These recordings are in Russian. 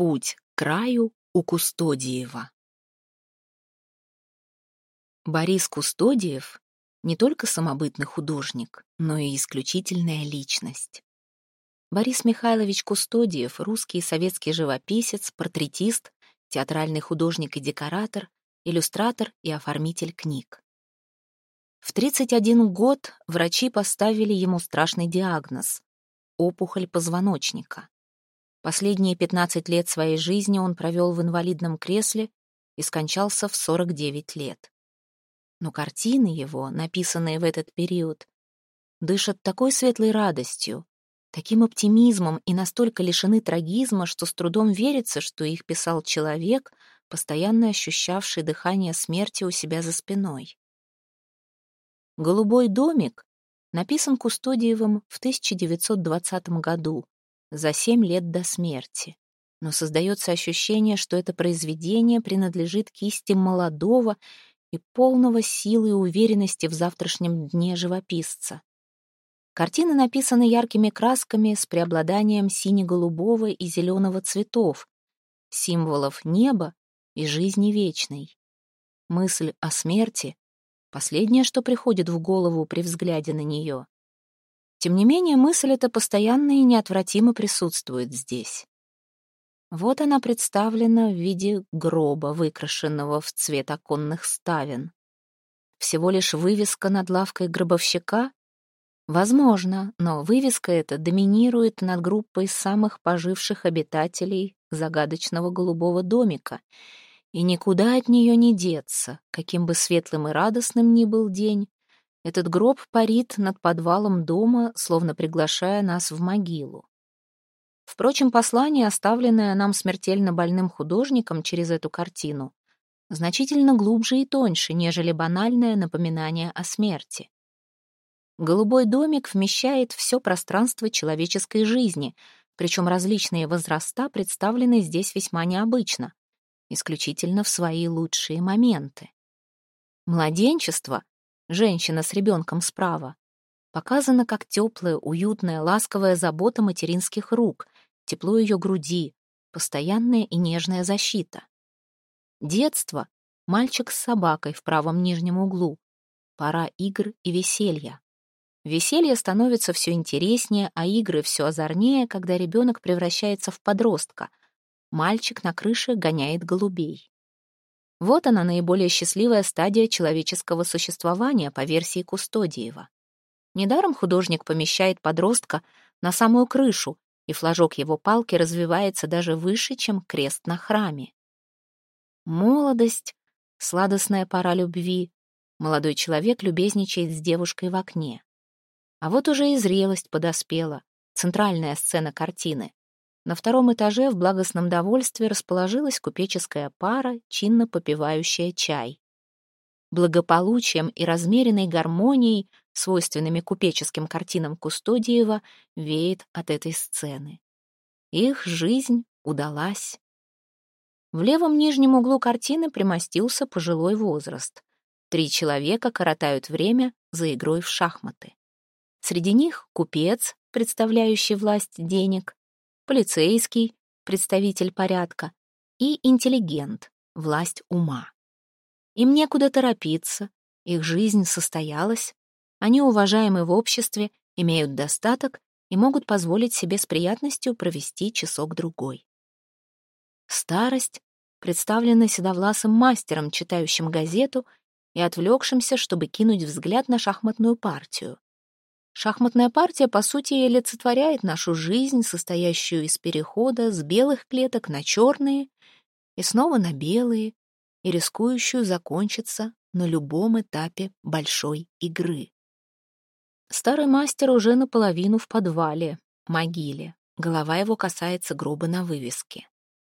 Путь к краю у Кустодиева. Борис Кустодиев не только самобытный художник, но и исключительная личность. Борис Михайлович Кустодиев — русский и советский живописец, портретист, театральный художник и декоратор, иллюстратор и оформитель книг. В 31 год врачи поставили ему страшный диагноз — опухоль позвоночника. Последние 15 лет своей жизни он провел в инвалидном кресле и скончался в 49 лет. Но картины его, написанные в этот период, дышат такой светлой радостью, таким оптимизмом и настолько лишены трагизма, что с трудом верится, что их писал человек, постоянно ощущавший дыхание смерти у себя за спиной. «Голубой домик» написан Кустодиевым в 1920 году, за семь лет до смерти. Но создается ощущение, что это произведение принадлежит кисти молодого и полного силы и уверенности в завтрашнем дне живописца. Картины написаны яркими красками с преобладанием сине-голубого и зеленого цветов, символов неба и жизни вечной. Мысль о смерти — последнее, что приходит в голову при взгляде на нее. Тем не менее, мысль эта постоянно и неотвратимо присутствует здесь. Вот она представлена в виде гроба, выкрашенного в цвет оконных ставен. Всего лишь вывеска над лавкой гробовщика? Возможно, но вывеска эта доминирует над группой самых поживших обитателей загадочного голубого домика, и никуда от нее не деться, каким бы светлым и радостным ни был день, этот гроб парит над подвалом дома, словно приглашая нас в могилу. Впрочем, послание, оставленное нам смертельно больным художником через эту картину, значительно глубже и тоньше, нежели банальное напоминание о смерти. Голубой домик вмещает все пространство человеческой жизни, причем различные возраста представлены здесь весьма необычно, исключительно в свои лучшие моменты. Младенчество женщина с ребенком справа, показана как теплая, уютная, ласковая забота материнских рук, тепло ее груди, постоянная и нежная защита. Детство — мальчик с собакой в правом нижнем углу, пора игр и веселья. Веселье становится все интереснее, а игры все озорнее, когда ребенок превращается в подростка. Мальчик на крыше гоняет голубей. Вот она, наиболее счастливая стадия человеческого существования по версии Кустодиева. Недаром художник помещает подростка на самую крышу, и флажок его палки развивается даже выше, чем крест на храме. Молодость, сладостная пора любви. Молодой человек любезничает с девушкой в окне. А вот уже и зрелость подоспела, центральная сцена картины. На втором этаже в благостном довольстве расположилась купеческая пара, чинно попивающая чай. Благополучием и размеренной гармонией, свойственными купеческим картинам Кустодиева, веет от этой сцены. Их жизнь удалась. В левом нижнем углу картины примостился пожилой возраст. Три человека коротают время за игрой в шахматы. Среди них купец, представляющий власть денег, полицейский, представитель порядка, и интеллигент, власть ума. Им некуда торопиться, их жизнь состоялась, они уважаемы в обществе, имеют достаток и могут позволить себе с приятностью провести часок-другой. Старость представлена седовласым мастером, читающим газету и отвлекшимся, чтобы кинуть взгляд на шахматную партию. Шахматная партия, по сути, олицетворяет нашу жизнь, состоящую из перехода с белых клеток на черные и снова на белые, и рискующую закончиться на любом этапе большой игры. Старый мастер уже наполовину в подвале, могиле. Голова его касается гроба на вывеске.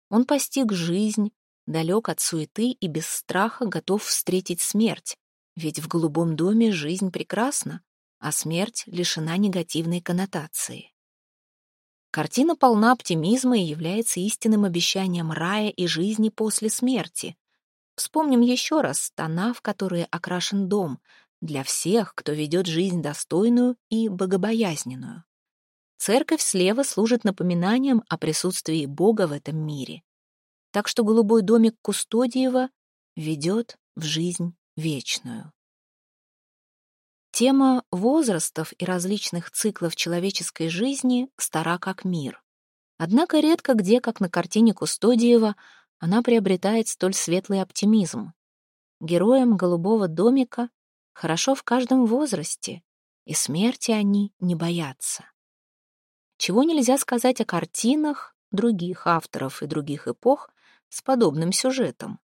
Он постиг жизнь, далек от суеты и без страха готов встретить смерть, ведь в голубом доме жизнь прекрасна, а смерть лишена негативной коннотации. Картина полна оптимизма и является истинным обещанием рая и жизни после смерти. Вспомним еще раз тона, в которые окрашен дом, для всех, кто ведет жизнь достойную и богобоязненную. Церковь слева служит напоминанием о присутствии Бога в этом мире. Так что голубой домик Кустодиева ведет в жизнь вечную. Тема возрастов и различных циклов человеческой жизни стара как мир. Однако редко где, как на картине Кустодиева, она приобретает столь светлый оптимизм. Героям «Голубого домика» хорошо в каждом возрасте, и смерти они не боятся. Чего нельзя сказать о картинах других авторов и других эпох с подобным сюжетом.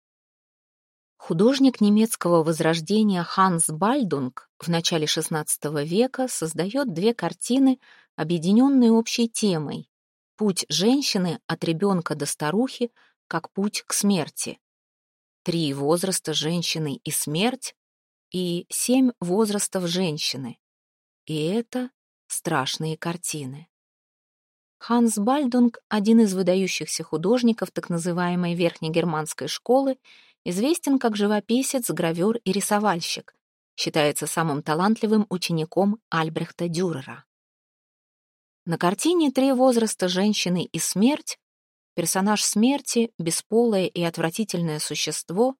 Художник немецкого возрождения Ханс Бальдунг в начале XVI века создает две картины, объединенные общей темой «Путь женщины от ребенка до старухи как путь к смерти», «Три возраста женщины и смерть» и «Семь возрастов женщины». И это страшные картины. Ханс Бальдунг, один из выдающихся художников так называемой верхнегерманской школы, известен как живописец, гравер и рисовальщик, считается самым талантливым учеником Альбрехта Дюрера. На картине «Три возраста женщины и смерть» персонаж смерти, бесполое и отвратительное существо,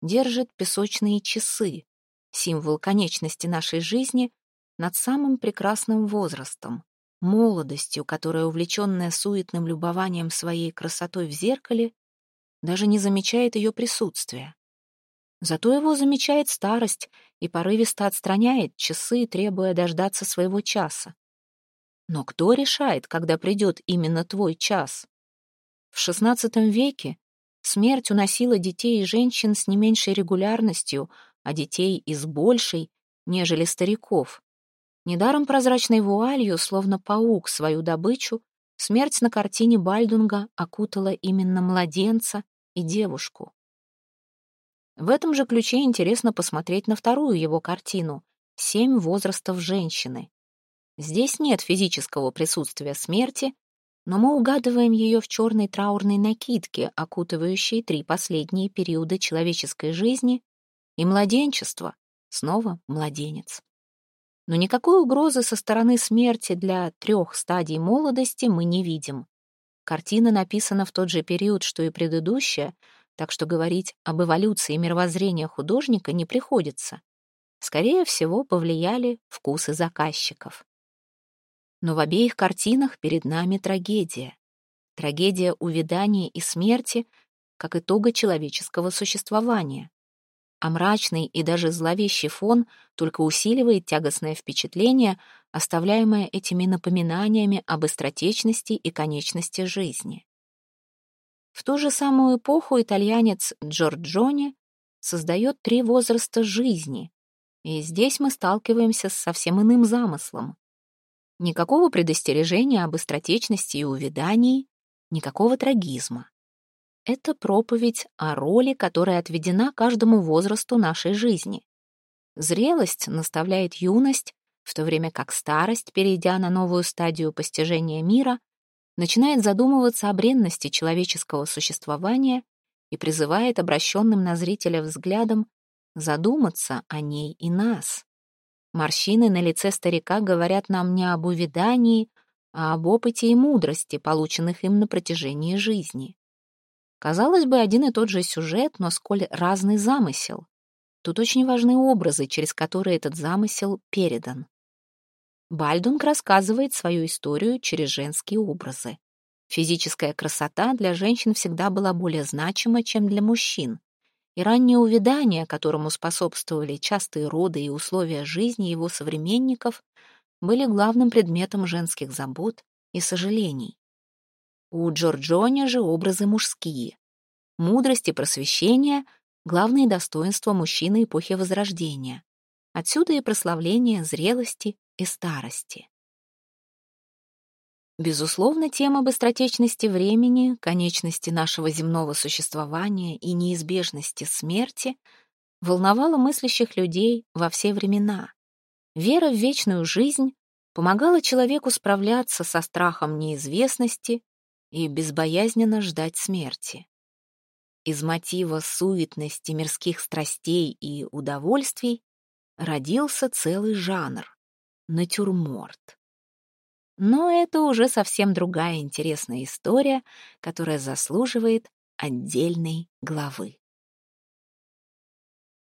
держит песочные часы, символ конечности нашей жизни, над самым прекрасным возрастом, молодостью, которая, увлеченная суетным любованием своей красотой в зеркале, даже не замечает ее присутствия. Зато его замечает старость и порывисто отстраняет часы, требуя дождаться своего часа. Но кто решает, когда придет именно твой час? В XVI веке смерть уносила детей и женщин с не меньшей регулярностью, а детей и с большей, нежели стариков. Недаром прозрачной вуалью, словно паук, свою добычу, смерть на картине Бальдунга окутала именно младенца и девушку. В этом же ключе интересно посмотреть на вторую его картину «Семь возрастов женщины». Здесь нет физического присутствия смерти, но мы угадываем ее в черной траурной накидке, окутывающей три последние периода человеческой жизни, и младенчество, снова младенец. Но никакой угрозы со стороны смерти для трех стадий молодости мы не видим. Картина написана в тот же период, что и предыдущая, так что говорить об эволюции мировоззрения художника не приходится. Скорее всего, повлияли вкусы заказчиков. Но в обеих картинах перед нами трагедия. Трагедия увядания и смерти как итога человеческого существования а мрачный и даже зловещий фон только усиливает тягостное впечатление, оставляемое этими напоминаниями об быстротечности и конечности жизни. В ту же самую эпоху итальянец Джорджони создает три возраста жизни, и здесь мы сталкиваемся с совсем иным замыслом. Никакого предостережения об быстротечности и увядании, никакого трагизма. Это проповедь о роли, которая отведена каждому возрасту нашей жизни. Зрелость наставляет юность, в то время как старость, перейдя на новую стадию постижения мира, начинает задумываться о бренности человеческого существования и призывает обращенным на зрителя взглядом задуматься о ней и нас. Морщины на лице старика говорят нам не об увядании, а об опыте и мудрости, полученных им на протяжении жизни. Казалось бы, один и тот же сюжет, но сколь разный замысел. Тут очень важны образы, через которые этот замысел передан. Бальдунг рассказывает свою историю через женские образы. Физическая красота для женщин всегда была более значима, чем для мужчин. И раннее увядание, которому способствовали частые роды и условия жизни его современников, были главным предметом женских забот и сожалений. У Джорджони же образы мужские. Мудрость и просвещение — главные достоинства мужчины эпохи Возрождения. Отсюда и прославление зрелости и старости. Безусловно, тема быстротечности времени, конечности нашего земного существования и неизбежности смерти волновала мыслящих людей во все времена. Вера в вечную жизнь помогала человеку справляться со страхом неизвестности и безбоязненно ждать смерти. Из мотива суетности мирских страстей и удовольствий родился целый жанр — натюрморт. Но это уже совсем другая интересная история, которая заслуживает отдельной главы.